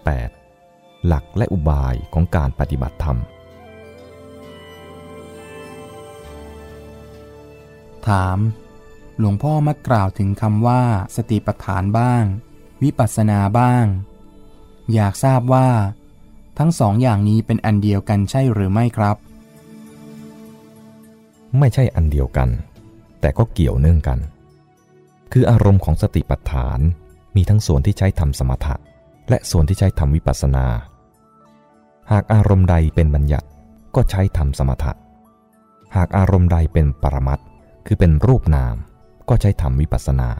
8. หลักและอุบายของการปฏิบัติธรรม ถาม หลวงพ่อมักกล่าวถึงคำว่า สติปัฏฐานบ้าง วิปัสสนาบ้าง อยากทราบว่า ทั้งสองอย่างนี้เป็นอันเดียวกันใช่หรือไม่ครับ ไม่ใช่อันเดียวกัน แต่ก็เกี่ยวเนื่องกัน คืออารมณ์ของสติปัฏฐานมีทั้งส่วนที่ใช้ทำสมถะ และส่วนที่ใช้ทำวิปัสสนา หากอารมณ์ใดเป็นบัญญัติก็ใช้ทำสมถะ หากอารมณ์ใดเป็นปรมัตคือเป็นรูปนาม ก็ใช้ทำวิปัสสนา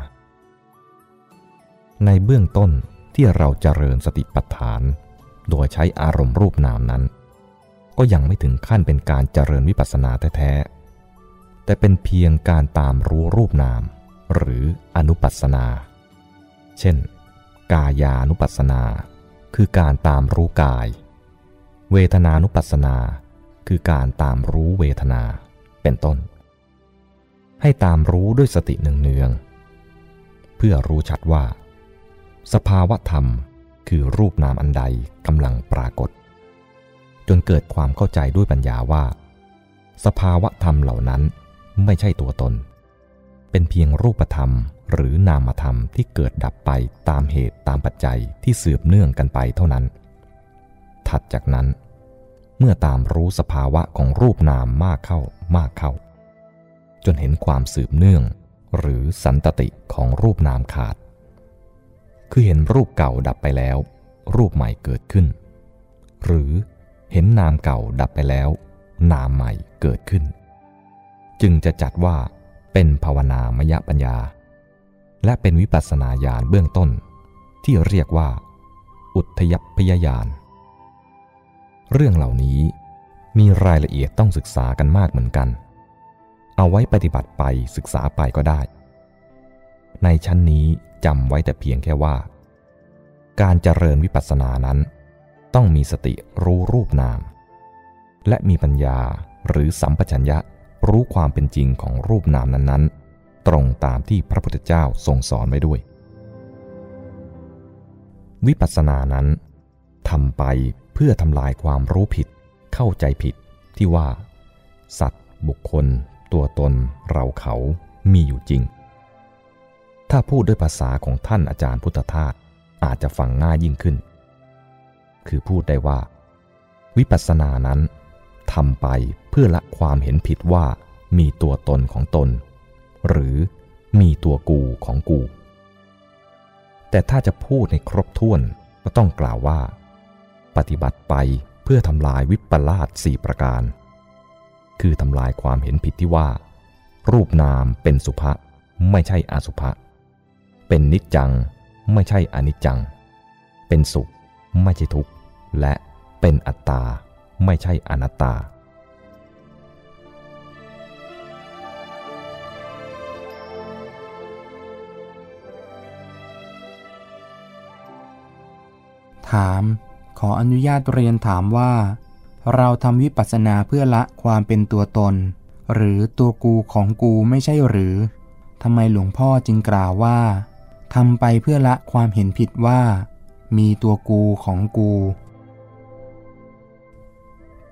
ในเบื้องต้นที่เราเจริญสติปัฏฐาน โดยใช้อารมณ์รูปนามนั้น ก็ยังไม่ถึงขั้นเป็นการเจริญวิปัสสนาแท้ๆ แต่เป็นเพียงการตามรู้รูปนาม หรืออนุปัสสนา เช่น กายานุปัสสนา คือการตามรู้กาย เวทนานุปัสสนา คือการตามรู้เวทนา เป็นต้น ให้ตามรู้ด้วยสติเนืองๆเพื่อรู้ชัดว่า สภาวะธรรมคือรูปนามอันใดกำลังปรากฏ จนเกิดความเข้าใจด้วยปัญญาว่า สภาวะธรรมเหล่านั้นไม่ใช่ตัวตน เป็นเพียงรูปธรรม หรือนามธรรมที่เกิดดับไปตามเหตุตามปัจจัยที่สืบเนื่องกันไปเท่านั้น ถัดจากนั้น เมื่อตามรู้สภาวะของรูปนามมากเข้ามากเข้า จนเห็นความสืบเนื่อง หรือสันตติของรูปนามขาด คือเห็นรูปเก่าดับไปแล้ว รูปใหม่เกิดขึ้น หรือเห็นนามเก่าดับไปแล้ว นามใหม่เกิดขึ้น จึงจะจัดว่า เป็นภาวนามยปัญญา และเป็นวิปัสสนาญาณเบื้องต้น ที่เรียกว่า อุทยพยญาณเรื่องเหล่านี้มีรายละเอียดต้องศึกษากันมากเหมือนกัน เอาไว้ปฏิบัติไปศึกษาไปก็ได้ ในชั้นนี้จำไว้แต่เพียงแค่ว่า การเจริญวิปัสสนานั้น ต้องมีสติรู้รูปนาม และมีปัญญาหรือสัมปชัญญะ รู้ความเป็นจริงของรูปนามนั้นๆ ตรงตามที่พระพุทธเจ้าทรงสอนไว้ด้วย วิปัสสนานั้นทำไปเพื่อทำลายความรู้ผิด เข้าใจผิดที่ว่า สัตว์ บุคคล ตัวตน เราเขามีอยู่จริง ถ้าพูดด้วยภาษาของท่านอาจารย์พุทธทาสอาจจะฟังง่ายยิ่งขึ้น คือพูดได้ว่า วิปัสสนานั้นทำไป เพื่อละความเห็นผิดว่ามีตัวตนของตน หรือมีตัวกูของกู แต่ถ้าจะพูดในครบถ้วนก็ต้องกล่าวว่า ปฏิบัติไปเพื่อทำลายวิปลาสสี่ประการ คือทำลายความเห็นผิดที่ว่า รูปนามเป็นสุภะไม่ใช่อสุภะเป็นนิจจังไม่ใช่อนิจจัง เป็นสุขไม่ใช่ทุกข์ และเป็นอัตตา ไม่ใช่อนัตตา ถาม ขออนุญาตเรียนถามว่า เราทำวิปัสสนาเพื่อละความเป็นตัวตน หรือตัวกูของกูไม่ใช่หรือทำไมหลวงพ่อจึงกล่าวว่าทำไปเพื่อละความเห็นผิดว่า มีตัวกูของกู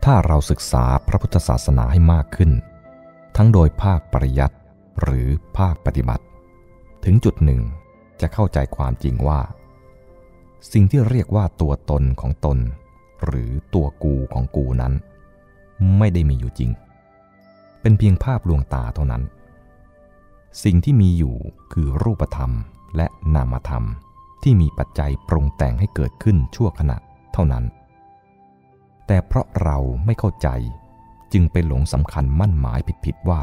ถ้าเราศึกษาพระพุทธศาสนาให้มากขึ้น ทั้งโดยภาคปริยัติหรือภาคปฏิบัติ ถึงจุดหนึ่งจะเข้าใจความจริงว่า สิ่งที่เรียกว่าตัวตนของตน หรือตัวกูของกูนั้น ไม่ได้มีอยู่จริง เป็นเพียงภาพลวงตาเท่านั้น สิ่งที่มีอยู่คือรูปธรรมและนามธรรมที่มีปัจจัยปรุงแต่งให้เกิดขึ้นชั่วขณะเท่านั้น แต่เพราะเราไม่เข้าใจจึงไปหลงสำคัญมั่นหมายผิดๆว่า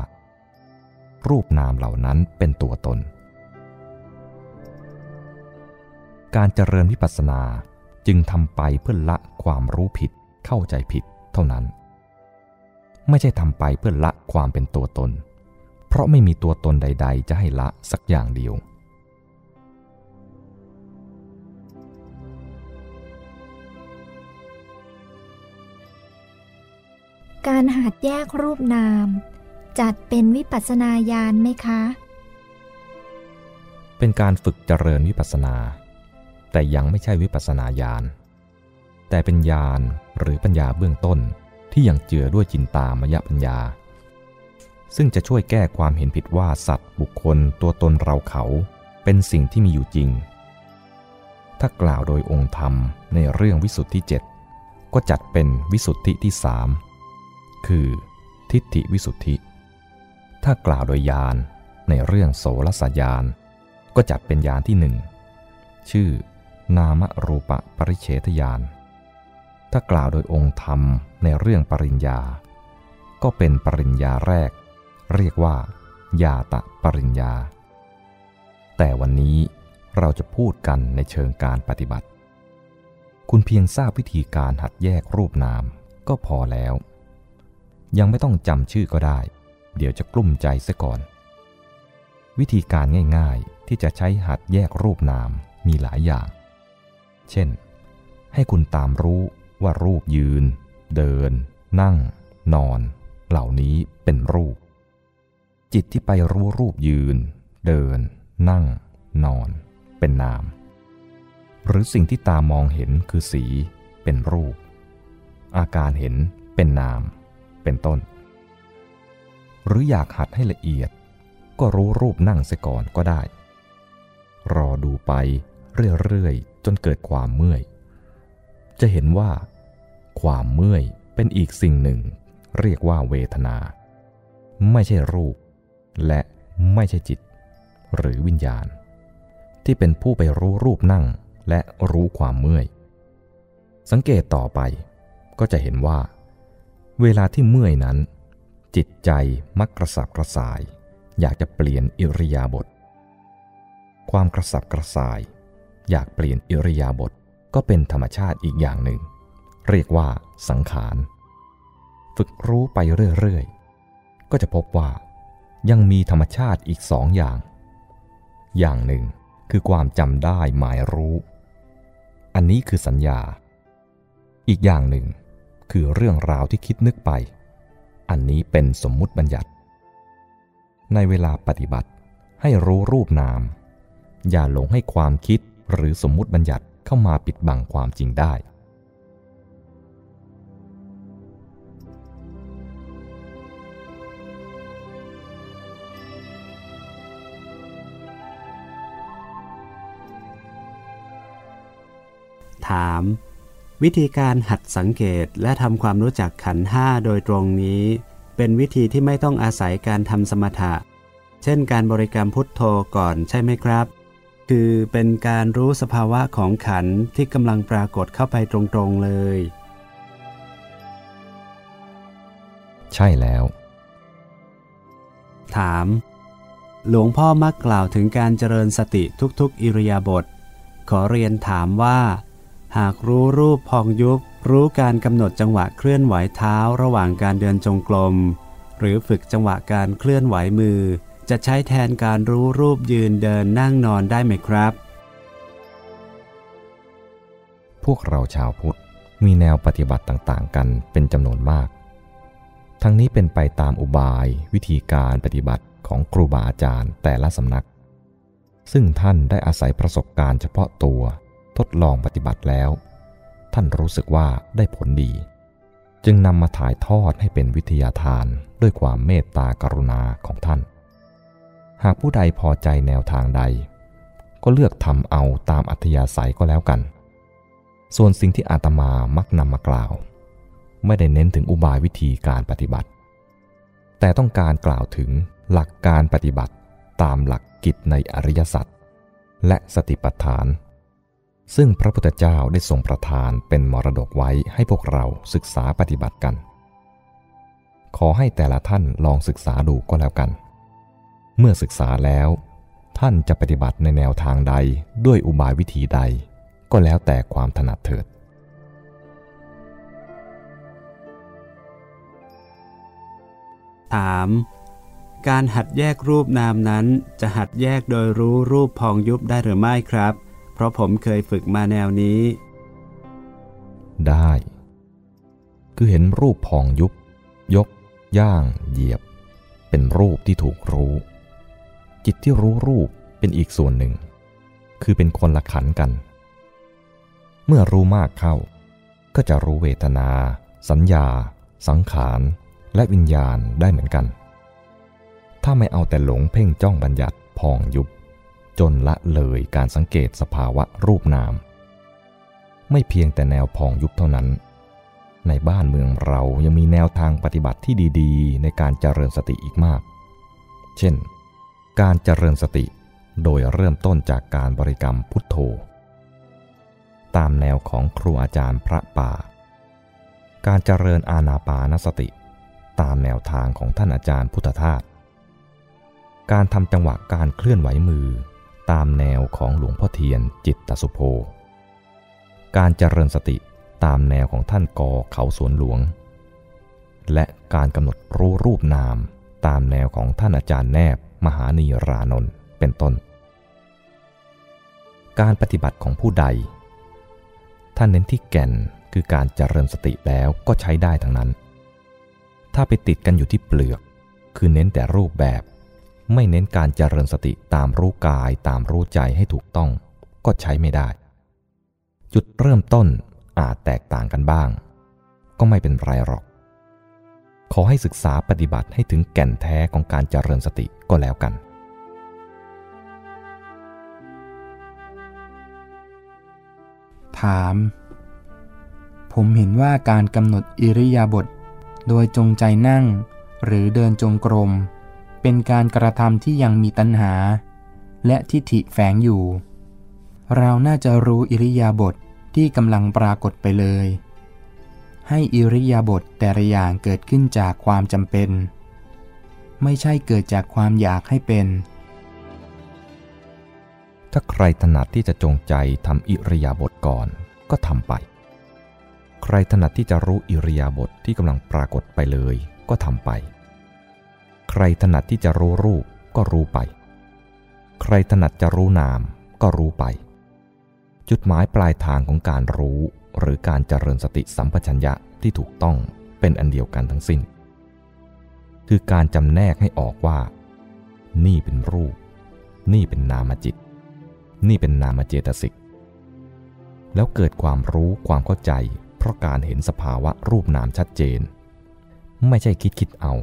รูปนามเหล่านั้นเป็นตัวตน การเจริญวิปัสสนาจึงทำไปเพื่อละความรู้ผิดเข้าใจผิดเท่านั้น ไม่ใช่ทำไปเพื่อละความเป็นตัวตน เพราะไม่มีตัวตนใด ๆ จะให้ละสักอย่างเดียว การหัดแยกรูปนาม จัดเป็นวิปัสสนาญาณไหมคะ เป็นการฝึกเจริญวิปัสสนา แต่ยังไม่ใช่วิปัสนาญาณ แต่เป็นญาณหรือปัญญาเบื้องต้นที่ยังเจือด้วยจินตามยปัญญา ซึ่งจะช่วยแก้ความเห็นผิดว่าสัตว์บุคคลตัวตนเราเขาเป็นสิ่งที่มีอยู่จริง ถ้ากล่าวโดยองค์ธรรมในเรื่องวิสุทธิเจ็ดก็จัดเป็นวิสุทธิที่สามคือทิฏฐิวิสุทธิ ถ้ากล่าวโดยญาณในเรื่องโสรสญาณก็จัดเป็นญาณที่หนึ่ง ชื่อ นามรูปปริเฉทญาณ ถ้ากล่าวโดยองค์ธรรมในเรื่องปริญญา ก็เป็นปริญญาแรก เรียกว่า ญาตะปริญญา แต่วันนี้เราจะพูดกันในเชิงการปฏิบัติ คุณเพียงทราบวิธีการหัดแยกรูปนามก็พอแล้ว ยังไม่ต้องจำชื่อก็ได้ เดี๋ยวจะกลุ้มใจซะก่อน วิธีการง่ายๆที่จะใช้หัดแยกรูปนามมีหลายอย่าง เช่น ให้คุณตามรู้ว่ารูปยืน เดิน นั่ง นอน เหล่านี้เป็นรูป จิตที่ไปรู้รูปยืน เดิน นั่ง นอน เป็นนาม หรือสิ่งที่ตามองเห็นคือสี เป็นรูป อาการเห็นเป็นนาม เป็นต้น หรืออยากหัดให้ละเอียด ก็รู้รูปนั่งเสียก่อนก็ได้ รอดูไปเรื่อยๆ จนเกิดความเมื่อย จะเห็นว่า ความเมื่อยเป็นอีกสิ่งหนึ่ง เรียกว่าเวทนา ไม่ใช่รูป และไม่ใช่จิต หรือวิญญาณ ที่เป็นผู้ไปรู้รูปนั่งและรู้ความเมื่อย สังเกตต่อไปก็จะเห็นว่า เวลาที่เมื่อยนั้น จิตใจมักกระสับกระส่าย อยากจะเปลี่ยนอิริยาบถความกระสับกระส่าย อยากเปลี่ยนอิริยาบถก็เป็นธรรมชาติอีกอย่างหนึ่ง เรียกว่าสังขาร ฝึกรู้ไปเรื่อยๆ ก็จะพบว่า ยังมีธรรมชาติอีกสองอย่าง อย่างหนึ่งคือความจำได้หมายรู้ อันนี้คือสัญญา อีกอย่างหนึ่งคือเรื่องราวที่คิดนึกไป อันนี้เป็นสมมุติบัญญัติ ในเวลาปฏิบัติให้รู้รูปนาม อย่าหลงให้ความคิด หรือสมมุติบัญญัติเข้ามาปิดบังความจริงได้ ถาม วิธีการหัดสังเกตและทำความรู้จักขันห้าโดยตรงนี้ เป็นวิธีที่ไม่ต้องอาศัยการทำสมถะ เช่นการบริกรรมพุทโธก่อนใช่ไหมครับ คือเป็นการรู้สภาวะของขันที่กำลังปรากฏเข้าไปตรงๆเลย ใช่แล้ว ถาม หลวงพ่อมักกล่าวถึงการเจริญสติทุกๆ อิริยาบถขอเรียนถามว่า หากรู้รูปพองยุบรู้การกำหนดจังหวะเคลื่อนไหวเท้าระหว่างการเดินจงกรมหรือฝึกจังหวะการเคลื่อนไหวมือ จะใช้แทนการรู้รูปยืนเดินนั่งนอนได้ไหมครับ พวกเราชาวพุทธมีแนวปฏิบัติต่างๆ กันเป็นจำนวนมาก ทั้งนี้เป็นไปตามอุบายวิธีการปฏิบัติของครูบาอาจารย์แต่ละสำนัก ซึ่งท่านได้อาศัยประสบการณ์เฉพาะตัวทดลองปฏิบัติแล้ว ท่านรู้สึกว่าได้ผลดี จึงนำมาถ่ายทอดให้เป็นวิทยาทานด้วยความเมตตากรุณาของท่าน หากผู้ใดพอใจแนวทางใด ก็เลือกทำเอาตามอัธยาศัยก็แล้วกัน ส่วนสิ่งที่อาตมามักนำมากล่าว ไม่ได้เน้นถึงอุบายวิธีการปฏิบัติ แต่ต้องการกล่าวถึงหลักการปฏิบัติตามหลักกิจในอริยสัจและสติปัฏฐาน ซึ่งพระพุทธเจ้าได้ทรงประทานเป็นมรดกไว้ให้พวกเราศึกษาปฏิบัติกัน ขอให้แต่ละท่านลองศึกษาดูก็แล้วกัน เมื่อศึกษาแล้ว ท่านจะปฏิบัติในแนวทางใดด้วยอุบายวิธีใด ก็แล้วแต่ความถนัดเถิด ถามการหัดแยกรูปนามนั้นจะหัดแยกโดยรู้รูปพองยุบได้หรือไม่ครับ เพราะผมเคยฝึกมาแนวนี้ ได้ คือเห็นรูปพองยุบ ยก ย่าง เหยียบ เป็นรูปที่ถูกรู้ จิตที่รู้รูปเป็นอีกส่วนหนึ่ง คือเป็นคนละขันกัน เมื่อรู้มากเข้า ก็จะรู้เวทนา สัญญา สังขาร และวิญญาณได้เหมือนกัน ถ้าไม่เอาแต่หลงเพ่งจ้องบัญญัติพองยุบ จนละเลยการสังเกตสภาวะรูปนาม ไม่เพียงแต่แนวพองยุบเท่านั้น ในบ้านเมืองเรายังมีแนวทางปฏิบัติที่ดี ๆ ในการเจริญสติอีกมาก เช่น การเจริญสติ โดยเริ่มต้นจากการบริกรรมพุทโธ ตามแนวของครูอาจารย์พระป่า การเจริญอาณาปานสติ ตามแนวทางของท่านอาจารย์พุทธทาส การทำจังหวะการเคลื่อนไหวมือ ตามแนวของหลวงพ่อเทียนจิตตสุโภ การเจริญสติตามแนวของท่านกอเขาสวนหลวง และการกำหนดรู้รูปนามตามแนวของท่านอาจารย์แนบ มหานีรานนท์เป็นต้น การปฏิบัติของผู้ใดท่านเน้นที่แก่นคือการเจริญสติแล้วก็ใช้ได้ทั้งนั้น ถ้าไปติดกันอยู่ที่เปลือก คือเน้นแต่รูปแบบ ไม่เน้นการเจริญสติตามรู้กายตามรู้ใจให้ถูกต้อง ก็ใช้ไม่ได้ จุดเริ่มต้นอาจแตกต่างกันบ้าง ก็ไม่เป็นไรหรอก ขอให้ศึกษาปฏิบัติให้ถึงแก่นแท้ของการเจริญสติก็แล้วกัน ถาม ผมเห็นว่าการกำหนดอิริยาบถโดยจงใจนั่ง หรือเดินจงกรม เป็นการกระทำที่ยังมีตัณหา และทิฏฐิแฝงอยู่ เราน่าจะรู้อิริยาบถทที่กำลังปรากฏไปเลย ให้อิริยาบถแต่ละอย่างเกิดขึ้นจากความจำเป็น ไม่ใช่เกิดจากความอยากให้เป็น ถ้าใครถนัดที่จะจงใจทำอิริยาบถก่อนก็ทำไป ใครถนัดที่จะรู้อิริยาบถทที่กำลังปรากฏไปเลยก็ทำไป ใครถนัดที่จะรู้รูปก็รู้ไป ใครถนัดจะรู้นามก็รู้ไป จุดหมายปลายทางของการรู้ หรือการเจริญสติสัมปชัญญะที่ถูกต้องเป็นอันเดียวกันทั้งสิ้น คือการจำแนกให้ออกว่า นี่เป็นรูป นี่เป็นนามจิต นี่เป็นนามเจตสิก แล้วเกิดความรู้ความเข้าใจ เพราะการเห็นสภาวะรูปนามชัดเจน ไม่ใช่คิดคิดเอา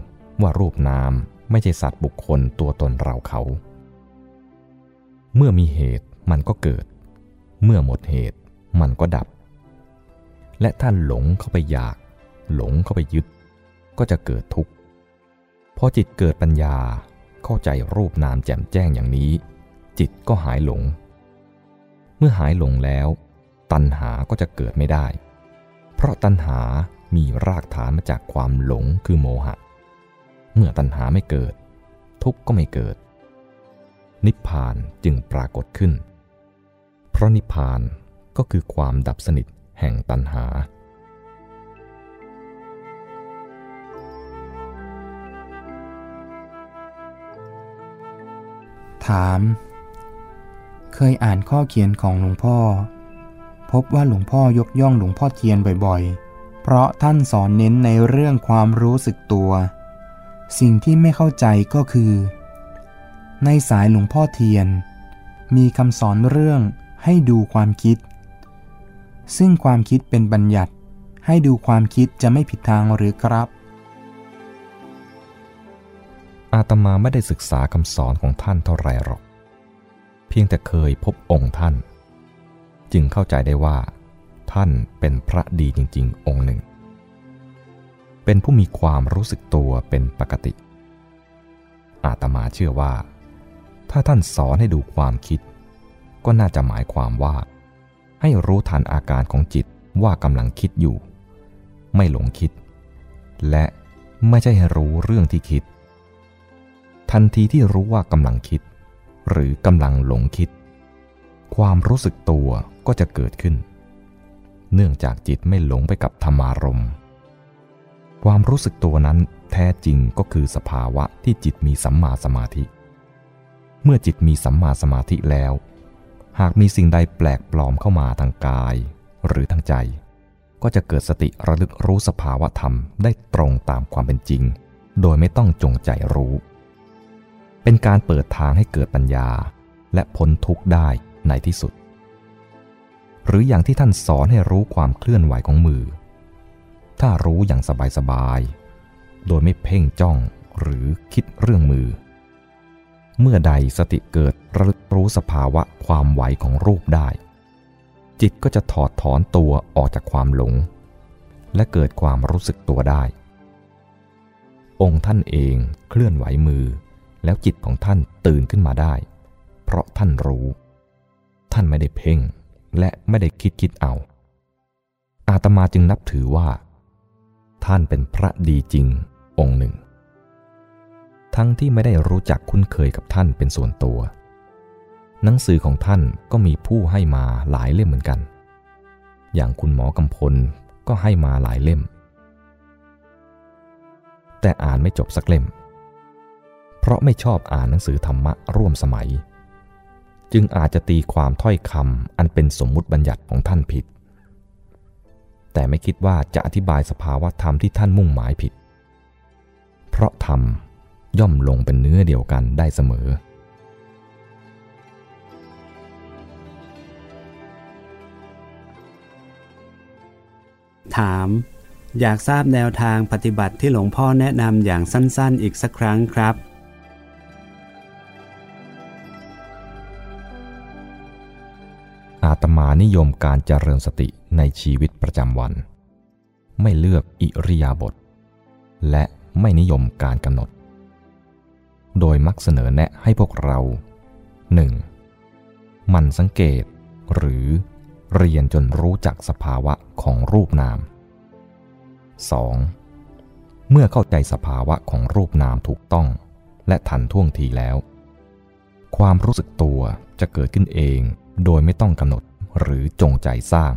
ว่ารูปนามไม่ใช่สัตว์บุคคลตัวตนเราเขา เมื่อมีเหตุมันก็เกิด เมื่อหมดเหตุมันก็ดับ และท่านหลงเข้าไปอยาก หลงเข้าไปยึด ก็จะเกิดทุกข์พอจิตเกิดปัญญาเข้าใจรูปนามแจ่มแจ้งอย่างนี้ จิตก็หายหลง เมื่อหายหลงแล้ว ตัณหาก็จะเกิดไม่ได้ เพราะตัณหามีรากฐานมาจากความหลงคือโมหะ เมื่อตัณหาไม่เกิด ทุกข์ก็ไม่เกิด นิพพานจึงปรากฏขึ้น เพราะนิพพานก็คือความดับสนิท แห่งตัณหา ถาม เคยอ่านข้อเขียนของหลวงพ่อ พบว่าหลวงพ่อยกย่องหลวงพ่อเทียนบ่อยๆ เพราะท่านสอนเน้นในเรื่องความรู้สึกตัว สิ่งที่ไม่เข้าใจก็คือ ในสายหลวงพ่อเทียน มีคำสอนเรื่องให้ดูความคิด ซึ่งความคิดเป็นบัญญัติ ให้ดูความคิดจะไม่ผิดทางหรือครับ อาตมาไม่ได้ศึกษาคำสอนของท่านเท่าไรหรอก เพียงแต่เคยพบองค์ท่าน จึงเข้าใจได้ว่า ท่านเป็นพระดีจริง ๆ องค์หนึ่ง เป็นผู้มีความรู้สึกตัวเป็นปกติ อาตมาเชื่อว่า ถ้าท่านสอนให้ดูความคิด ก็น่าจะหมายความว่า ให้รู้ทันอาการของจิตว่ากำลังคิดอยู่ ไม่หลงคิด และไม่ใช่ให้รู้เรื่องที่คิด ทันทีที่รู้ว่ากำลังคิด หรือกำลังหลงคิด ความรู้สึกตัวก็จะเกิดขึ้น เนื่องจากจิตไม่หลงไปกับธรรมารมณ์ความรู้สึกตัวนั้นแท้จริงก็คือสภาวะที่จิตมีสัมมาสมาธิ เมื่อจิตมีสัมมาสมาธิแล้ว หากมีสิ่งใดแปลกปลอมเข้ามาทางกาย หรือทางใจ ก็จะเกิดสติระลึกรู้สภาวะธรรมได้ตรงตามความเป็นจริง โดยไม่ต้องจงใจรู้ เป็นการเปิดทางให้เกิดปัญญา และพ้นทุกข์ได้ในที่สุด หรืออย่างที่ท่านสอนให้รู้ความเคลื่อนไหวของมือ ถ้ารู้อย่างสบายๆโดยไม่เพ่งจ้องหรือคิดเรื่องมือ เมื่อใดสติเกิดระลึกรู้สภาวะความไหวของรูปได้ จิตก็จะถอดถอนตัวออกจากความหลง และเกิดความรู้สึกตัวได้ องค์ท่านเองเคลื่อนไหวมือ แล้วจิตของท่านตื่นขึ้นมาได้ เพราะท่านรู้ ท่านไม่ได้เพ่ง และไม่ได้คิดคิดเอา อาตมาจึงนับถือว่า ท่านเป็นพระดีจริงองค์หนึ่ง ทั้งที่ไม่ได้รู้จักคุ้นเคยกับท่านเป็นส่วนตัว หนังสือของท่านก็มีผู้ให้มาหลายเล่มเหมือนกัน อย่างคุณหมอกำพลก็ให้มาหลายเล่ม แต่อ่านไม่จบสักเล่ม เพราะไม่ชอบอ่านหนังสือธรรมะร่วมสมัย จึงอาจจะตีความถ้อยคำอันเป็นสมมุติบัญญัติของท่านผิด แต่ไม่คิดว่าจะอธิบายสภาวะธรรมที่ท่านมุ่งหมายผิด เพราะธรรม ย่อมลงเป็นเนื้อเดียวกันได้เสมอ ถาม อยากทราบแนวทางปฏิบัติที่หลวงพ่อแนะนำอย่างสั้นๆ อีกสักครั้งครับ อาตมานิยมการเจริญสติในชีวิตประจำวัน ไม่เลือกอิริยาบถและไม่นิยมการกำหนด โดยมักเสนอแนะให้พวกเรา 1. มันสังเกตหรือเรียนจนรู้จักสภาวะของรูปนาม 2. เมื่อเข้าใจสภาวะของรูปนามถูกต้อง และทันท่วงทีแล้ว ความรู้สึกตัวจะเกิดขึ้นเองโดยไม่ต้องกำหนดหรือจงใจสร้าง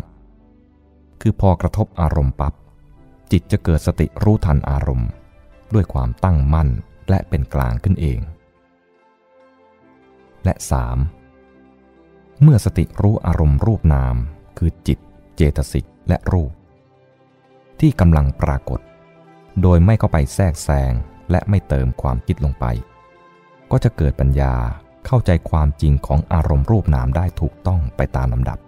คือพอกระทบอารมณ์ปับ๊บจิตจะเกิดสติรู้ทันอารมณ์ ด้วยความตั้งมั่น และเป็นกลางขึ้นเอง และ 3. เมื่อสติรู้อารมณ์รูปนาม คือจิต เจตสิกและรูป ที่กำลังปรากฏ โดยไม่เข้าไปแทรกแซงและไม่เติมความคิดลงไป ก็จะเกิดปัญญาเข้าใจความจริงของอารมณ์รูปนามได้ถูกต้องไปตามลำดับ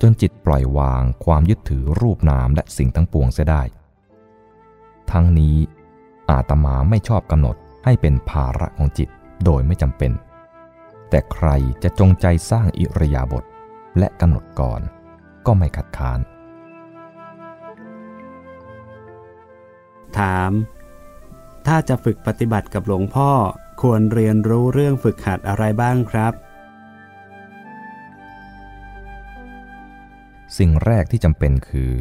จนจิตปล่อยวางความยึดถือรูปนามและสิ่งทั้งปวงเสียได้ ทั้งนี้ อาตมาไม่ชอบกำหนดให้เป็นภาระของจิตโดยไม่จำเป็น แต่ใครจะจงใจสร้างอิริยาบถและกำหนดก่อนก็ไม่ขัดขาน ถาม ถ้าจะฝึกปฏิบัติกับหลวงพ่อควรเรียนรู้เรื่องฝึกหัดอะไรบ้างครับ สิ่งแรกที่จำเป็นคือ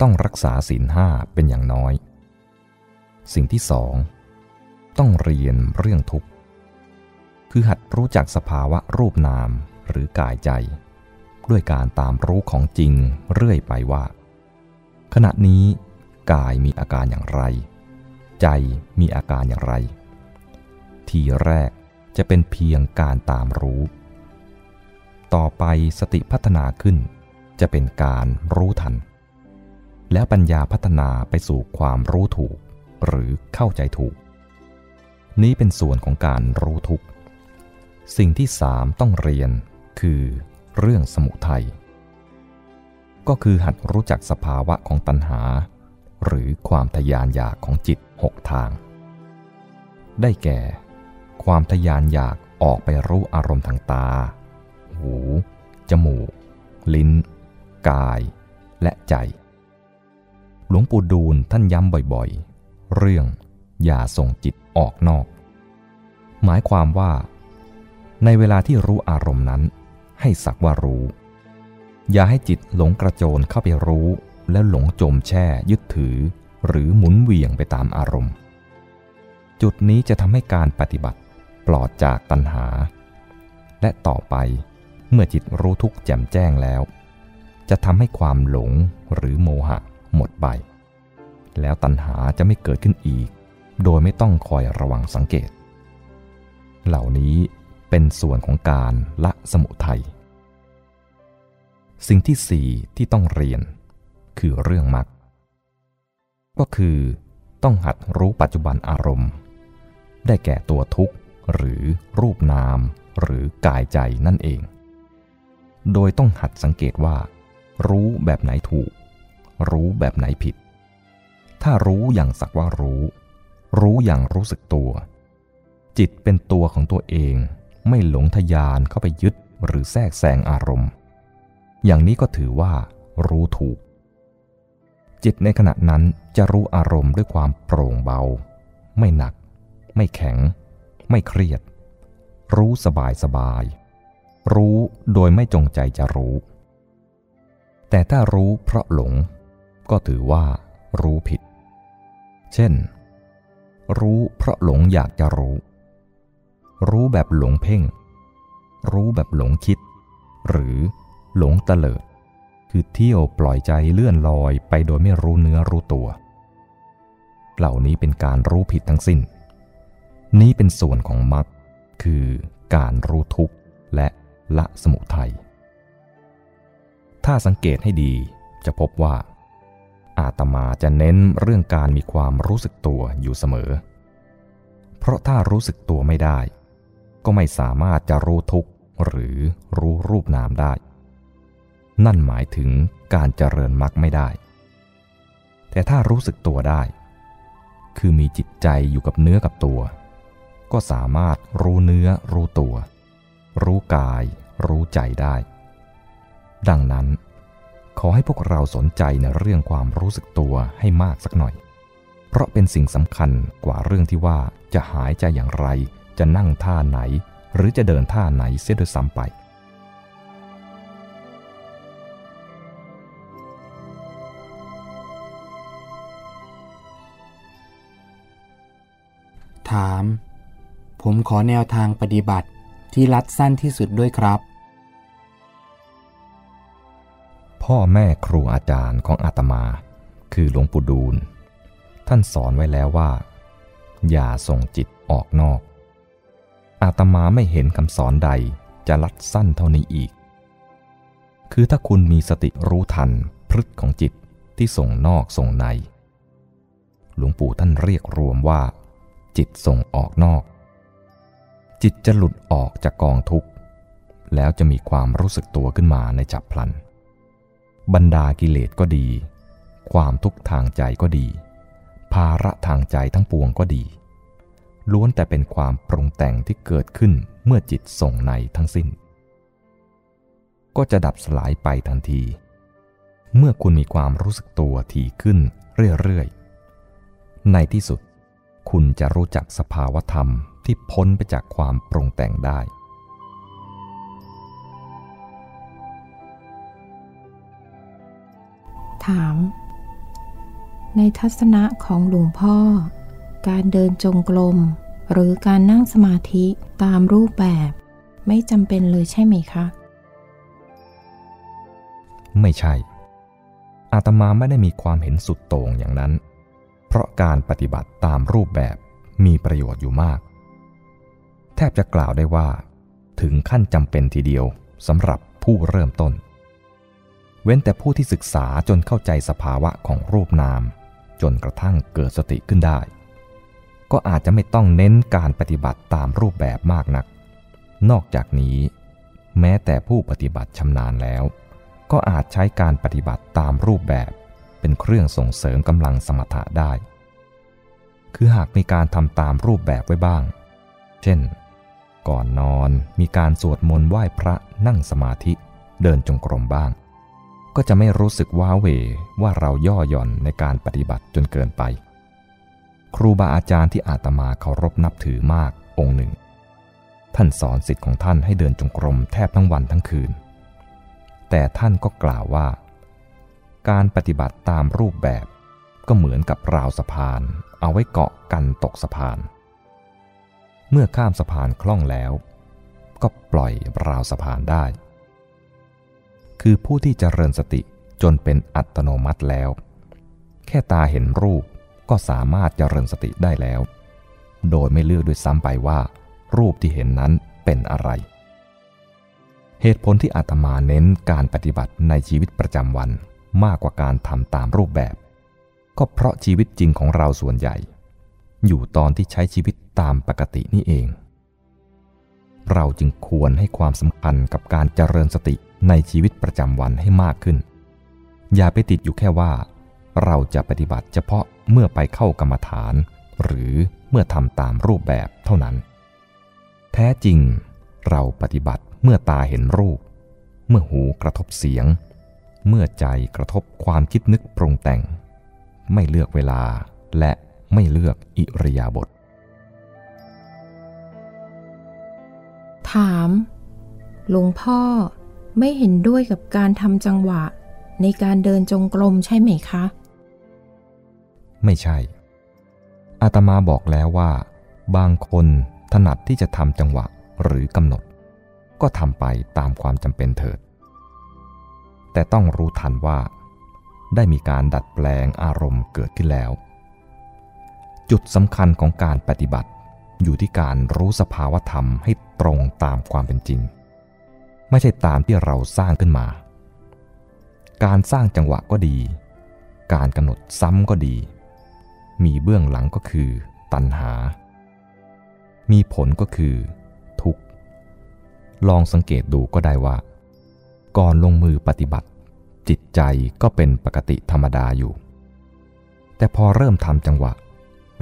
ต้องรักษาศีลห้าเป็นอย่างน้อย สิ่งที่สองต้องเรียนเรื่องทุกข์ คือหัดรู้จักสภาวะรูปนามหรือกายใจ ด้วยการตามรู้ของจริงเรื่อยไปว่า ขณะนี้กายมีอาการอย่างไร ใจมีอาการอย่างไร ทีแรกจะเป็นเพียงการตามรู้ ต่อไปสติพัฒนาขึ้น จะเป็นการรู้ทัน แล้วปัญญาพัฒนาไปสู่ความรู้ถูก หรือเข้าใจถูก นี้เป็นส่วนของการรู้ทุกสิ่งที่สามต้องเรียนคือเรื่องสมุทัยก็คือหัดรู้จักสภาวะของตัณหา หรือความทยานอยากของจิตหกทาง ได้แก่ ความทยานอยากออกไปรู้อารมณ์ทางตา หู จมูก ลิ้น กาย และใจ หลวงปู่ดูลท่านย้ำบ่อย เรื่องอย่าส่งจิตออกนอก หมายความว่า ในเวลาที่รู้อารมณ์นั้น ให้สักว่ารู้ อย่าให้จิตหลงกระโจนเข้าไปรู้ แล้วหลงจมแช่ยึดถือ หรือหมุนเวียงไปตามอารมณ์ จุดนี้จะทำให้การปฏิบัติปลอดจากตัณหา และต่อไปเมื่อจิตรู้ทุกข์แจ่มแจ้งแล้ว จะทำให้ความหลงหรือโมหะหมดไป แล้วตัณหาจะไม่เกิดขึ้นอีก โดยไม่ต้องคอยระวังสังเกต เหล่านี้เป็นส่วนของการละสมุทัย สิ่งที่สี่ที่ต้องเรียน คือเรื่องมรรค ก็คือต้องหัดรู้ปัจจุบันอารมณ์ ได้แก่ตัวทุกข์หรือรูปนามหรือกายใจนั่นเอง โดยต้องหัดสังเกตว่า รู้แบบไหนถูก รู้แบบไหนผิด ถ้ารู้อย่างสักว่ารู้ รู้อย่างรู้สึกตัว จิตเป็นตัวของตัวเอง ไม่หลงทยานเข้าไปยึดหรือแทรกแซงอารมณ์ อย่างนี้ก็ถือว่า รู้ถูก จิตในขณะนั้นจะรู้อารมณ์ด้วยความโปร่งเบา ไม่หนัก ไม่แข็ง ไม่เครียด รู้สบายสบาย รู้โดยไม่จงใจจะรู้ แต่ถ้ารู้เพราะหลง ก็ถือว่ารู้ผิด เช่น รู้เพราะหลงอยากจะรู้ รู้แบบหลงเพ่ง รู้แบบหลงคิด หรือหลงเตลิด คือเที่ยวปล่อยใจเลื่อนลอยไปโดยไม่รู้เนื้อรู้ตัว เหล่านี้เป็นการรู้ผิดทั้งสิ้น นี้เป็นส่วนของมรรคคือการรู้ทุกข์และละสมุทัยถ้าสังเกตให้ดีจะพบว่า อาตมาจะเน้นเรื่องการมีความรู้สึกตัวอยู่เสมอ เพราะถ้ารู้สึกตัวไม่ได้ ก็ไม่สามารถจะรู้ทุกข์หรือรู้รูปนามได้ นั่นหมายถึงการเจริญมรรคไม่ได้ แต่ถ้ารู้สึกตัวได้ คือมีจิตใจอยู่กับเนื้อกับตัว ก็สามารถรู้เนื้อรู้ตัว รู้กาย รู้ใจได้ ดังนั้น ขอให้พวกเราสนใจในเรื่องความรู้สึกตัวให้มากสักหน่อย เพราะเป็นสิ่งสำคัญกว่าเรื่องที่ว่าจะหายใจอย่างไร จะนั่งท่าไหน หรือจะเดินท่าไหนเสียด้วยซ้ำไป ถาม ผมขอแนวทางปฏิบัติที่รัดสั้นที่สุดด้วยครับ พ่อแม่ครูอาจารย์ของอาตมา คือหลวงปู่ดูล ท่านสอนไว้แล้วว่า อย่าส่งจิตออกนอก อาตมาไม่เห็นคำสอนใดจะลัดสั้นเท่านี้อีก คือถ้าคุณมีสติรู้ทันพฤตของจิตที่ส่งนอกส่งใน หลวงปู่ท่านเรียกรวมว่า จิตส่งออกนอก จิตจะหลุดออกจากกองทุกข์ แล้วจะมีความรู้สึกตัวขึ้นมาในจับพลัน บรรดากิเลสก็ดี ความทุกข์ทางใจก็ดี ภาระทางใจทั้งปวงก็ดี ล้วนแต่เป็นความปรุงแต่งที่เกิดขึ้นเมื่อจิตส่งในทั้งสิ้น ก็จะดับสลายไปทันที เมื่อคุณมีความรู้สึกตัวถี่ขึ้นเรื่อยๆ ในที่สุดคุณจะรู้จักสภาวธรรมที่พ้นไปจากความปรุงแต่งได้ ถาม ในทัศนะของหลวงพ่อ การเดินจงกรมหรือการนั่งสมาธิตามรูปแบบ ไม่จำเป็นเลยใช่ไหมคะ ไม่ใช่ อาตมาไม่ได้มีความเห็นสุดโต่งอย่างนั้น เพราะการปฏิบัติตามรูปแบบมีประโยชน์อยู่มาก แทบจะกล่าวได้ว่า ถึงขั้นจำเป็นทีเดียวสำหรับผู้เริ่มต้น เว้นแต่ผู้ที่ศึกษาจนเข้าใจสภาวะของรูปนาม จนกระทั่งเกิดสติขึ้นได้ ก็อาจจะไม่ต้องเน้นการปฏิบัติตามรูปแบบมากนัก นอกจากนี้ แม้แต่ผู้ปฏิบัติชำนาญแล้ว ก็อาจใช้การปฏิบัติตามรูปแบบ เป็นเครื่องส่งเสริมกำลังสมถะได้ คือหากมีการทำตามรูปแบบไว้บ้าง เช่น ก่อนนอนมีการสวดมนต์ไหว้พระนั่งสมาธิเดินจงกรมบ้าง ก็จะไม่รู้สึกว้าเหวว่าเราย่อหย่อนในการปฏิบัติจนเกินไป ครูบาอาจารย์ที่อาตมาเคารพนับถือมากองค์หนึ่ง ท่านสอนสิทธิ์ของท่านให้เดินจงกรมแทบทั้งวันทั้งคืน แต่ท่านก็กล่าวว่า การปฏิบัติตามรูปแบบก็เหมือนกับราวสะพาน เอาไว้เกาะกันตกสะพาน เมื่อข้ามสะพานคล่องแล้ว ก็ปล่อยราวสะพานได้ คือผู้ที่จเจริญสติจนเป็นอัตโนมัติแล้ว แค่ตาเห็นรูปก็สามารถเจริญสติได้แล้ว โดยไม่เลือกด้วยซ้ำไปว่า รูปที่เห็นนั้นเป็นอะไร เหตุผลที่อาตมาเน้นการปฏิบัติในชีวิตประจำวันมากกว่าการทำตามรูปแบบ ก็เพราะชีวิตจริงของเราส่วนใหญ่ อยู่ตอนที่ใช้ชีวิตตามปกตินี่เอง เราจึงควรให้ความสำคัญกับการเจริญสติ ในชีวิตประจำวันให้มากขึ้น อย่าไปติดอยู่แค่ว่า เราจะปฏิบัติเฉพาะเมื่อไปเข้ากรรมฐาน หรือเมื่อทำตามรูปแบบเท่านั้น แท้จริงเราปฏิบัติเมื่อตาเห็นรูป เมื่อหูกระทบเสียง เมื่อใจกระทบความคิดนึกปรุงแต่ง ไม่เลือกเวลาและไม่เลือกอิริยาบถถาม หลวงพ่อ ไม่เห็นด้วยกับการทำจังหวะ ในการเดินจงกรมใช่ไหมคะ ไม่ใช่ อาตมาบอกแล้วว่า บางคนถนัดที่จะทำจังหวะหรือกำหนด ก็ทำไปตามความจำเป็นเถิด แต่ต้องรู้ทันว่า ได้มีการดัดแปลงอารมณ์เกิดขึ้นแล้ว จุดสำคัญของการปฏิบัติอยู่ที่การรู้สภาวธรรมให้ตรงตามความเป็นจริง ไม่ใช่ตามที่เราสร้างขึ้นมา การสร้างจังหวะก็ดี การกำหนดซ้ำก็ดี มีเบื้องหลังก็คือตัณหา มีผลก็คือ ทุกข์ ลองสังเกตดูก็ได้ว่า ก่อนลงมือปฏิบัติ จิตใจก็เป็นปกติธรรมดาอยู่ แต่พอเริ่มทำจังหวะ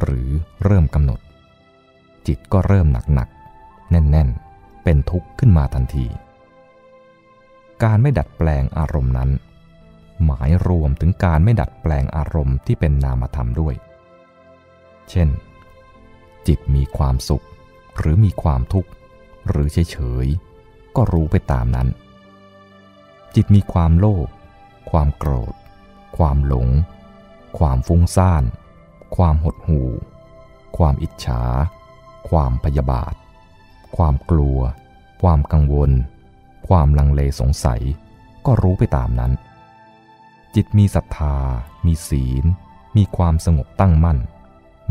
หรือเริ่มกำหนด จิตก็เริ่มหนักๆ แน่น ๆ เป็นทุกข์ขึ้นมาทันที การไม่ดัดแปลงอารมณ์นั้น หมายรวมถึงการไม่ดัดแปลงอารมณ์ที่เป็นนามธรรมด้วย เช่น จิตมีความสุข หรือมีความทุกข์ หรือเฉยๆก็รู้ไปตามนั้น จิตมีความโลภความโกรธ ความหลง ความฟุ้งซ่าน ความหดหู่ ความอิจฉา ความพยาบาท ความกลัว ความกังวล ความลังเลสงสัยก็รู้ไปตามนั้น จิตมีศรัทธา มีศีล มีความสงบตั้งมั่น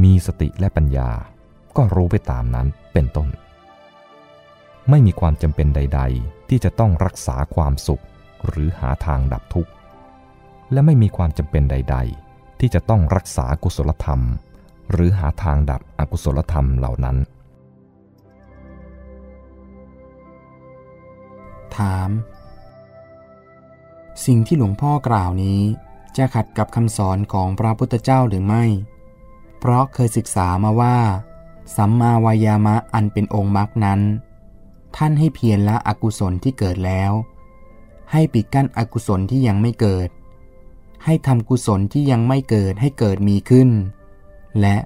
มีสติและปัญญา ก็รู้ไปตามนั้นเป็นต้น ไม่มีความจำเป็นใด ๆ ที่จะต้องรักษาความสุขหรือหาทางดับทุกข์ และไม่มีความจำเป็นใด ๆ ที่จะต้องรักษากุศลธรรม หรือหาทางดับอกุศลธรรมเหล่านั้น ถาม สิ่งที่หลวงพ่อกล่าวนี้จะขัดกับคำสอนของพระพุทธเจ้าหรือไม่ เพราะเคยศึกษามาว่า สัมมาวายามะอันเป็นองค์มรรคนั้น ท่านให้เพียรละอกุศลที่เกิดแล้ว ให้ปิดกั้นอกุศลที่ยังไม่เกิด ให้ทำกุศลที่ยังไม่เกิดให้เกิดมีขึ้น และ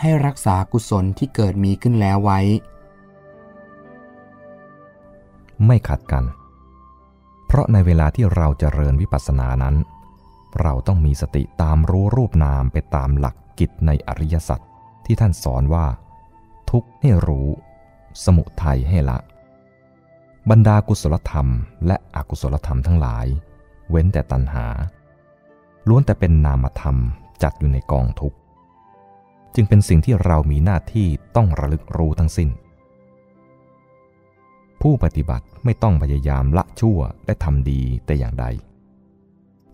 ให้รักษากุศลที่เกิดมีขึ้นแล้วไว้ ไม่ขัดกัน เพราะในเวลาที่เราจเจริญวิปัสสนานั้น เราต้องมีสติตามรู้รูปนามไปตามหลักกิจในอริยสัจที่ท่านสอนว่า ทุกข์ให้รู้ สมุทัยให้ละ บรรดากุศลธรรม และอกุศลธรรมทั้งหลาย เว้นแต่ตัณหา ล้วนแต่เป็นนามธรรมจัดอยู่ในกองทุกข์ จึงเป็นสิ่งที่เรามีหน้าที่ต้องระลึกรู้ทั้งสิ้น ผู้ปฏิบัติไม่ต้องพยายามละชั่วและทำดีแต่อย่างใด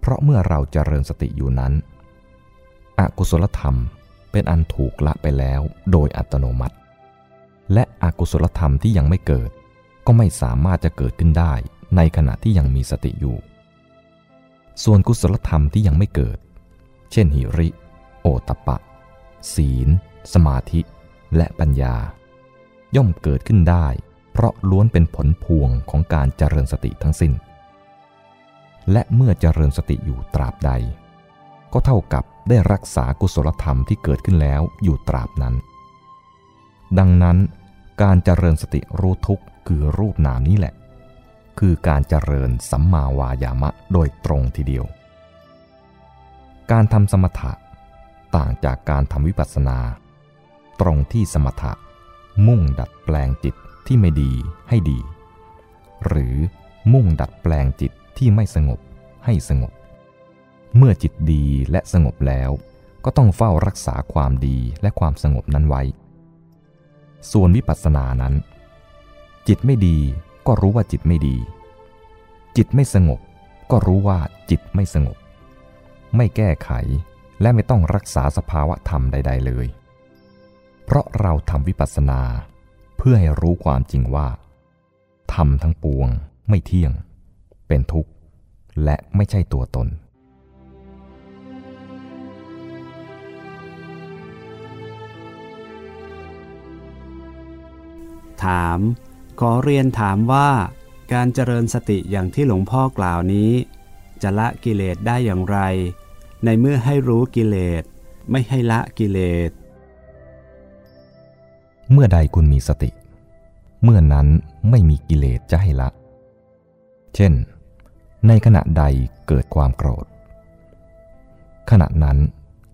เพราะเมื่อเราจเจริญสติอยู่นั้น อกุศลธรรมเป็นอันถูกละไปแล้วโดยอัตโนมัติ และอกุศลธรรมที่ยังไม่เกิด ก็ไม่สามารถจะเกิดขึ้นได้ในขณะที่ยังมีสติอยู่ ส่วนกุศลธรรมที่ยังไม่เกิด เช่นหิริ โอตปะ ศีล สมาธิ และปัญญา ย่อมเกิดขึ้นได้ ราะล้วนเป็นผลพวงของการเจริญสติทั้งสิ้น และเมื่อเจริญสติอยู่ตราบใด ก็เท่ากับได้รักษากุศลธรรมที่เกิดขึ้นแล้วอยู่ตราบนั้น ดังนั้น การเจริญสติรู้ทุกข์คือรูปนามนี้แหละ คือการเจริญสัมมาวายามะโดยตรงทีเดียว การทำสมถะต่างจากการทำวิปัสสนา ตรงที่สมถะมุ่งดัดแปลงจิต ที่ไม่ดีให้ดี หรือมุ่งดัดแปลงจิตที่ไม่สงบให้สงบ เมื่อจิตดีและสงบแล้ว ก็ต้องเฝ้ารักษาความดีและความสงบนั้นไว้ ส่วนวิปัสสนานั้น จิตไม่ดีก็รู้ว่าจิตไม่ดี จิตไม่สงบก็รู้ว่าจิตไม่สงบ ไม่แก้ไขและไม่ต้องรักษาสภาวะธรรมใด ๆ เลย เพราะเราทำวิปัสสนา เพื่อให้รู้ความจริงว่าธรรมทั้งปวงไม่เที่ยง เป็นทุกข์และไม่ใช่ตัวตน ถาม ขอเรียนถามว่าการเจริญสติอย่างที่หลวงพ่อกล่าวนี้ จะละกิเลสได้อย่างไร ในเมื่อให้รู้กิเลส ไม่ให้ละกิเลส เมื่อใดคุณมีสติ เมื่อนั้นไม่มีกิเลสจะให้ละ เช่น ในขณะใดเกิดความโกรธ ขณะนั้น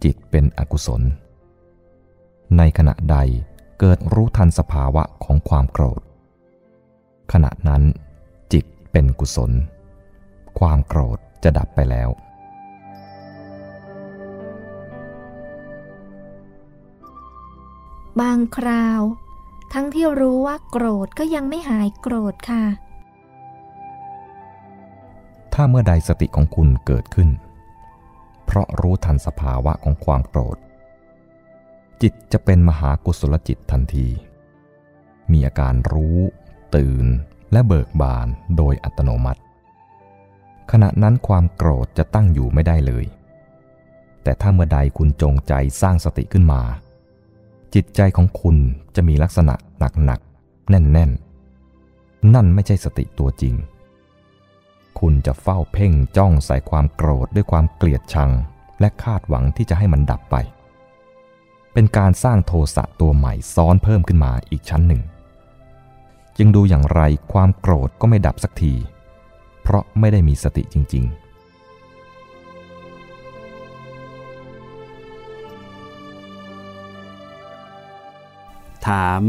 จิตเป็นอกุศล ในขณะใดเกิดรู้ทันสภาวะของความโกรธ ขณะนั้นจิตเป็นกุศล ความโกรธจะดับไปแล้ว บางคราว ทั้งที่รู้ว่าโกรธก็ยังไม่หายโกรธค่ะ ถ้าเมื่อใดสติของคุณเกิดขึ้น เพราะรู้ทันสภาวะของความโกรธ จิตจะเป็นมหากุศลจิตทันที มีอาการรู้ ตื่นและเบิกบานโดยอัตโนมัติ ขณะนั้นความโกรธจะตั้งอยู่ไม่ได้เลย แต่ถ้าเมื่อใดคุณจงใจสร้างสติขึ้นมา จิตใจของคุณจะมีลักษณะหนักๆ แน่นๆ นั่นไม่ใช่สติตัวจริง คุณจะเฝ้าเพ่งจ้องใส่ความโกรธด้วยความเกลียดชัง และคาดหวังที่จะให้มันดับไป เป็นการสร้างโทสะตัวใหม่ซ้อนเพิ่มขึ้นมาอีกชั้นหนึ่ง จึงดูอย่างไรความโกรธก็ไม่ดับสักที เพราะไม่ได้มีสติจริง ๆ ถาม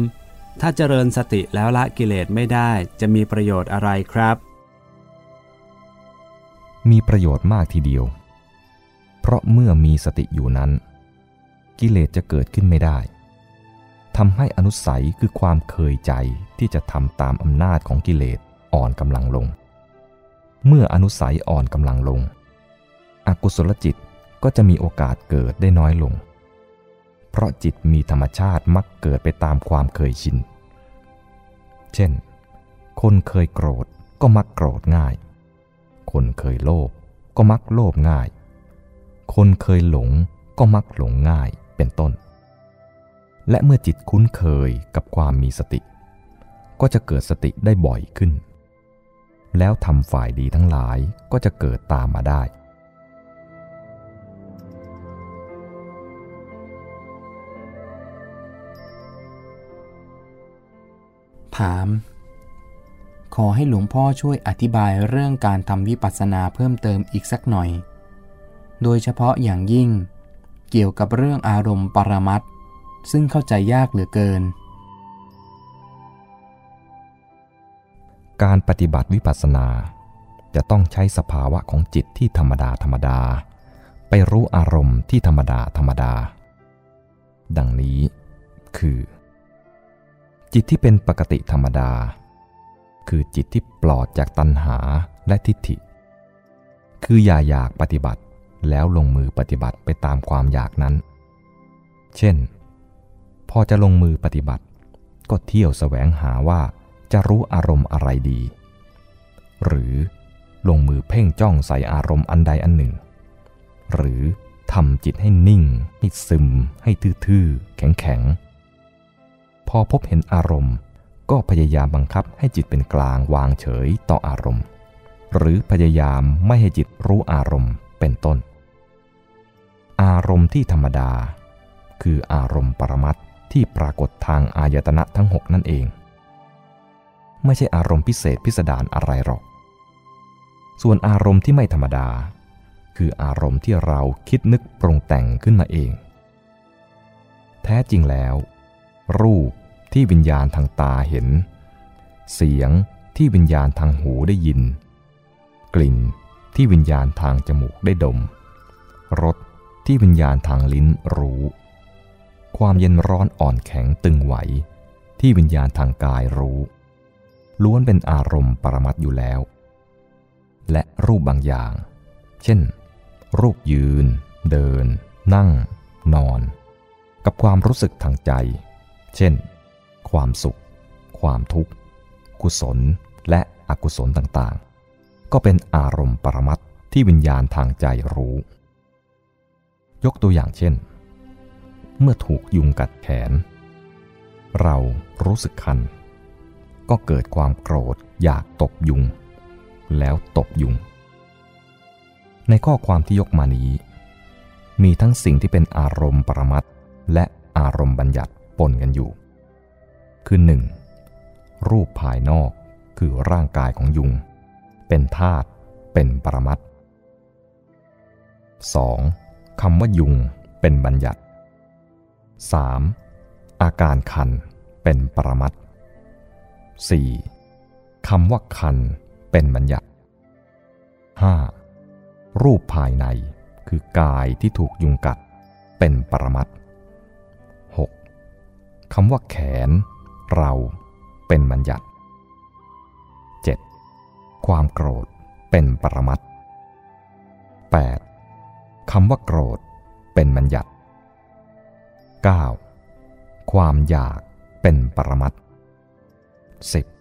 ถ้าเจริญสติแล้วละกิเลสไม่ได้จะมีประโยชน์อะไรครับ มีประโยชน์มากทีเดียว เพราะเมื่อมีสติอยู่นั้น กิเลสจะเกิดขึ้นไม่ได้ทำให้อนุสัยคือความเคยใจที่จะทำตามอำนาจของกิเลสอ่อนกำลังลง เมื่ออนุสัยอ่อนกำลังลง อกุศลจิตก็จะมีโอกาสเกิดได้น้อยลง เพราะจิตมีธรรมชาติมักเกิดไปตามความเคยชิน เช่น คนเคยโกรธก็มักโกรธง่าย คนเคยโลภก็มักโลภง่าย คนเคยหลงก็มักหลงง่ายเป็นต้น และเมื่อจิตคุ้นเคยกับความมีสติ ก็จะเกิดสติได้บ่อยขึ้น แล้วทำฝ่ายดีทั้งหลายก็จะเกิดตามมาได้ ถาม ขอให้หลวงพ่อช่วยอธิบายเรื่องการทำวิปัสสนาเพิ่มเติมอีกสักหน่อย โดยเฉพาะอย่างยิ่ง เกี่ยวกับเรื่องอารมณ์ปรมัตซึ่งเข้าใจยากเหลือเกิน การปฏิบัติวิปัสสนาจะต้องใช้สภาวะของจิตที่ธรรมดาธรรมดา ไปรู้อารมณ์ที่ธรรมดาธรรมดา ดังนี้คือ จิตที่เป็นปกติธรรมดา คือจิตที่ปลอดจากตัณหาและทิฏฐิ คืออย่าอยากปฏิบัติแล้วลงมือปฏิบัติไปตามความอยากนั้น เช่น พอจะลงมือปฏิบัติ ก็เที่ยวแสวงหาว่าจะรู้อารมณ์อะไรดี หรือลงมือเพ่งจ้องใส่อารมณ์อันใดอันหนึ่ง หรือทำจิตให้นิ่ง ให้ซึม ให้ทื่อๆ แข็งๆ พอพบเห็นอารมณ์ ก็พยายามบังคับให้จิตเป็นกลางวางเฉยต่ออารมณ์ หรือพยายามไม่ให้จิตรู้อารมณ์เป็นต้น อารมณ์ที่ธรรมดา คืออารมณ์ปรมัตที่ปรากฏทางอายตนะทั้งหกนั่นเอง ไม่ใช่อารมณ์พิเศษพิสดารอะไรหรอก ส่วนอารมณ์ที่ไม่ธรรมดา คืออารมณ์ที่เราคิดนึกปรุงแต่งขึ้นมาเอง แท้จริงแล้ว รูปที่วิญญาณทางตาเห็น เสียงที่วิญญาณทางหูได้ยิน กลิ่นที่วิญญาณทางจมูกได้ดม รสที่วิญญาณทางลิ้นรู้ ความเย็นร้อนอ่อนแข็งตึงไหว ที่วิญญาณทางกายรู้ ล้วนเป็นอารมณ์ปรมัตอยู่แล้ว และรูปบางอย่าง เช่น รูปยืน เดิน นั่ง นอน กับความรู้สึกทางใจ เช่น ความสุข ความทุกข์ กุศล และอกุศลต่างๆ ก็เป็นอารมณ์ปรมัตที่วิญญาณทางใจรู้ ยกตัวอย่างเช่น เมื่อถูกยุงกัดแขน เรารู้สึกคัน ก็เกิดความโกรธอยากตบยุง แล้วตบยุง ในข้อความที่ยกมานี้ มีทั้งสิ่งที่เป็นอารมณ์ปรมัตและอารมณ์บัญญัติ ปนกันอยู่ คือหนึ่งรูปภายนอกคือร่างกายของยุง เป็นธาตุเป็นปรมัต 2. คำว่ายุงเป็นบัญญัติ 3. อาการคันเป็นปรมัต 4. คำว่าคันเป็นบัญญัติ 5. รูปภายในคือกายที่ถูกยุงกัดเป็นปรมัต 6. คำว่าแขน เราเป็นบัญญัติ 7. ความโกรธเป็นปรมัต 8. คำว่าโกรธเป็นบัญญัติ 9. ความอยากเป็นปรมัต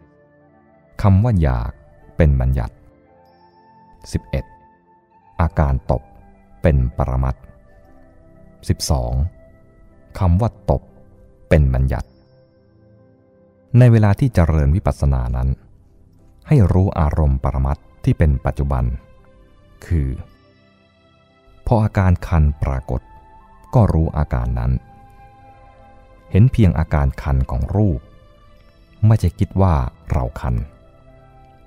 10. คำว่าอยากเป็นบัญญัติ 11. อาการตบเป็นปรมัต 12. คำว่าตบ เป็นบัญญัติ ในเวลาที่เจริญวิปัสสนานั้น ให้รู้อารมณ์ปรมัตที่เป็นปัจจุบัน คือพออาการคันปรากฏ ก็รู้อาการนั้น เห็นเพียงอาการคันของรูป ไม่ใช่คิดว่าเราคัน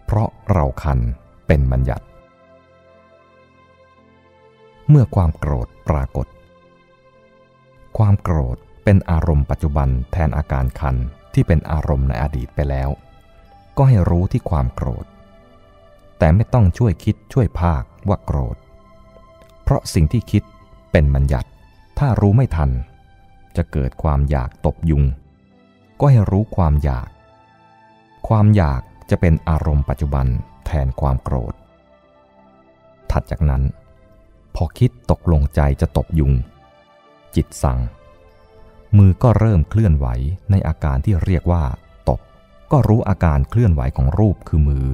เพราะเราคันเป็นบัญญัติ เมื่อความโกรธปรากฏ ความโกรธ เป็นอารมณ์ปัจจุบันแทนอาการคันที่เป็นอารมณ์ในอดีตไปแล้ว ก็ให้รู้ที่ความโกรธ แต่ไม่ต้องช่วยคิดช่วยภาคว่าโกรธ เพราะสิ่งที่คิดเป็นบัญญัติ ถ้ารู้ไม่ทัน จะเกิดความอยากตบยุง ก็ให้รู้ความอยาก ความอยากจะเป็นอารมณ์ปัจจุบันแทนความโกรธ ถัดจากนั้น พอคิดตกลงใจจะตบยุง จิตสั่ง มือก็เริ่มเคลื่อนไหวในอาการที่เรียกว่าตบก็รู้อาการเคลื่อนไหวของรูปคือมือ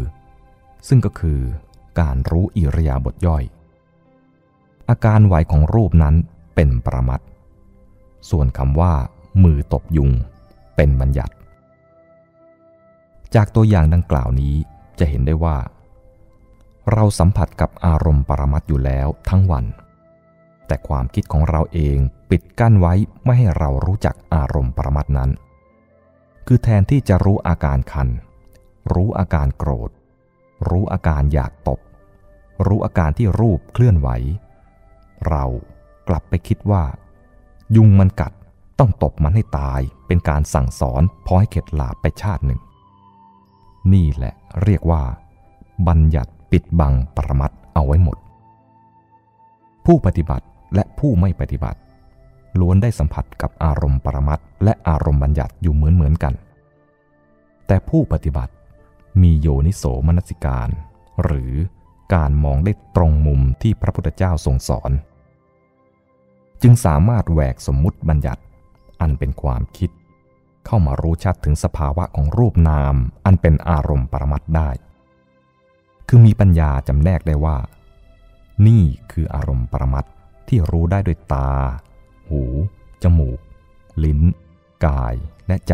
ซึ่งก็คือการรู้อิริยาบถย่อย อาการไหวของรูปนั้นเป็นประมัดส่วนคำว่า มือตบยุง เป็นบัญญัติ จากตัวอย่างดังกล่าวนี้จะเห็นได้ว่า เราสัมผัสกับอารมณ์ปรมัตอยู่แล้วทั้งวัน แต่ความคิดของเราเองปิดกั้นไว้ไม่ให้เรารู้จักอารมณ์ปรมัตนั้น คือแทนที่จะรู้อาการคัน รู้อาการโกรธ รู้อาการอยากตบ รู้อาการที่รูปเคลื่อนไหว เรากลับไปคิดว่า ยุงมันกัดต้องตบมันให้ตายเป็นการสั่งสอนพอให้เข็ดหลาบไปชาติหนึ่ง นี่แหละเรียกว่า บัญญัติปิดบังปรมัตเอาไว้หมด ผู้ปฏิบัติ และผู้ไม่ปฏิบัติ ล้วนได้สัมผัสกับอารมณ์ปรมัตและอารมณ์บัญญัติอยู่เหมือนเหมือนกัน แต่ผู้ปฏิบัติมีโยนิโสมนสิการ หรือการมองได้ตรงมุมที่พระพุทธเจ้าทรงสอน จึงสามารถแหวกสมมุติบัญญัติอันเป็นความคิด เข้ามารู้ชัดถึงสภาวะของรูปนามอันเป็นอารมณ์ปรมัตได้ คือมีปัญญาจำแนกได้ว่า นี่คืออารมณ์ปรมัต ที่รู้ได้ด้วยตา หู จมูก ลิ้น กาย และใจ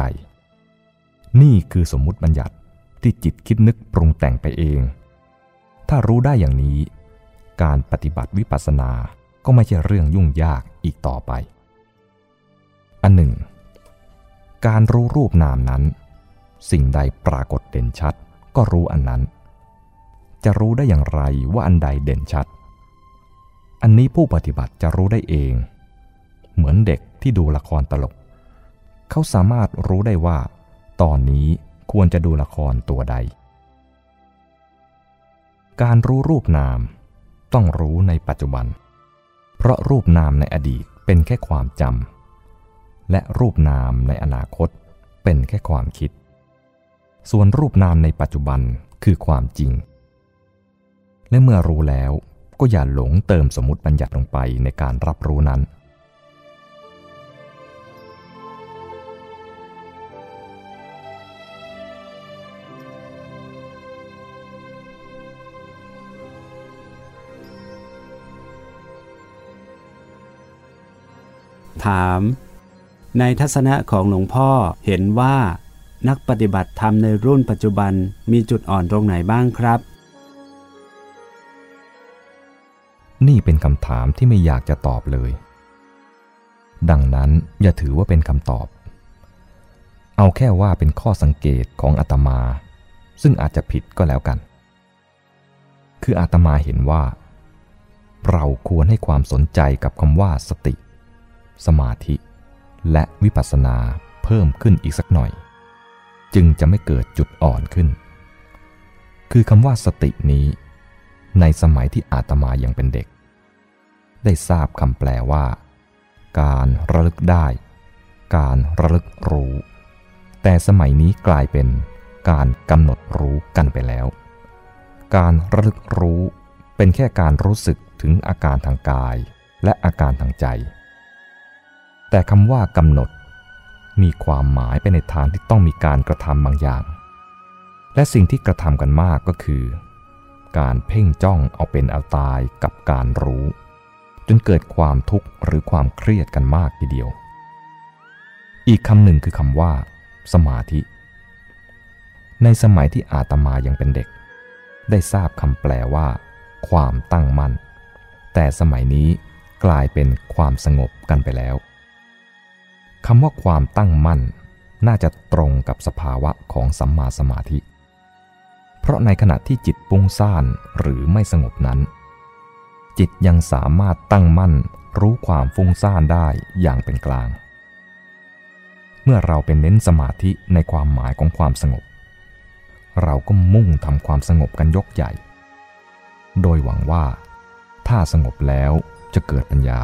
นี่คือสมมุติบัญญัติที่จิตคิดนึกปรุงแต่งไปเอง ถ้ารู้ได้อย่างนี้ การปฏิบัติวิปัสสนาก็ไม่ใช่เรื่องยุ่งยากอีกต่อไป อันหนึ่ง การรู้รูปนามนั้น สิ่งใดปรากฏเด่นชัด ก็รู้อันนั้น จะรู้ได้อย่างไรว่าอันใดเด่นชัด อันนี้ผู้ปฏิบัติจะรู้ได้เอง เหมือนเด็กที่ดูละครตลก เขาสามารถรู้ได้ว่า ตอนนี้ควรจะดูละครตัวใด การรู้รูปนาม ต้องรู้ในปัจจุบัน เพราะรูปนามในอดีตเป็นแค่ความจำและรูปนามในอนาคตเป็นแค่ความคิด ส่วนรูปนามในปัจจุบันคือความจริง และเมื่อรู้แล้ว ก็อย่าหลงเติมสมมติบัญญัติลงไปในการรับรู้นั้น ถาม ในทัศนะของหลวงพ่อเห็นว่านักปฏิบัติธรรมในรุ่นปัจจุบันมีจุดอ่อนตรงไหนบ้างครับ นี่เป็นคำถามที่ไม่อยากจะตอบเลย ดังนั้นอย่าถือว่าเป็นคำตอบ เอาแค่ว่าเป็นข้อสังเกตของอาตมา ซึ่งอาจจะผิดก็แล้วกัน คืออาตมาเห็นว่า เราควรให้ความสนใจกับคำว่าสติ สมาธิ และวิปัสสนาเพิ่มขึ้นอีกสักหน่อย จึงจะไม่เกิดจุดอ่อนขึ้น คือคำว่าสตินี้ ในสมัยที่อาตมายังเป็นเด็ก ได้ทราบคำแปลว่า การระลึกได้ การระลึกรู้ แต่สมัยนี้กลายเป็นการกำหนดรู้กันไปแล้ว การระลึกรู้เป็นแค่การรู้สึกถึงอาการทางกายและอาการทางใจ แต่คำว่ากำหนด มีความหมายไปในทางที่ต้องมีการกระทำบางอย่าง และสิ่งที่กระทำกันมากก็คือ การเพ่งจ้องเอาเป็นเอาตายกับการรู้ จนเกิดความทุกข์หรือความเครียดกันมากทีเดียว อีกคำหนึ่งคือคำว่า สมาธิ ในสมัยที่อาตมายังเป็นเด็ก ได้ทราบคำแปลว่า ความตั้งมั่น แต่สมัยนี้กลายเป็นความสงบกันไปแล้วคำว่าความตั้งมั่น น่าจะตรงกับสภาวะของสัมมาสมาธิ เพราะในขณะที่จิตปุ้งซ่านหรือไม่สงบนั้น จิตยังสามารถตั้งมั่นรู้ความฟุ้งซ่านได้อย่างเป็นกลาง เมื่อเราเป็นเน้นสมาธิในความหมายของความสงบ เราก็มุ่งทำความสงบกันยกใหญ่ โดยหวังว่า ถ้าสงบแล้วจะเกิดปัญญา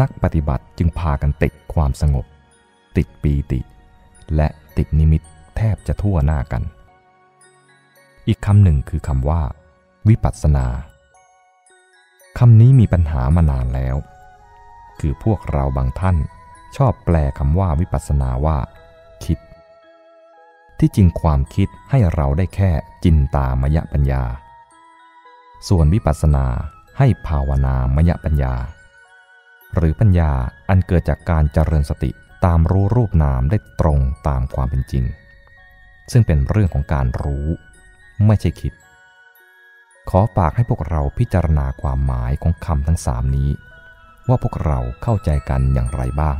นักปฏิบัติจึงพากันติดความสงบ ติดปีติ และติดนิมิตแทบจะทั่วหน้ากัน อีกคำหนึ่งคือคำว่า วิปัสสนาคำนี้มีปัญหามานานแล้ว คือพวกเราบางท่านชอบแปลคำว่าวิปัสสนาว่า คิด ที่จริงความคิดให้เราได้แค่จินตามยปัญญา ส่วนวิปัสสนาให้ภาวนามยปัญญา หรือปัญญาอันเกิดจากการเจริญสติตามรู้รูปนามได้ตรงตามความเป็นจริง ซึ่งเป็นเรื่องของการรู้ ไม่ใช่คิด ขอฝากให้พวกเราพิจารณาความหมายของคำทั้งสามนี้ ว่าพวกเราเข้าใจกันอย่างไรบ้าง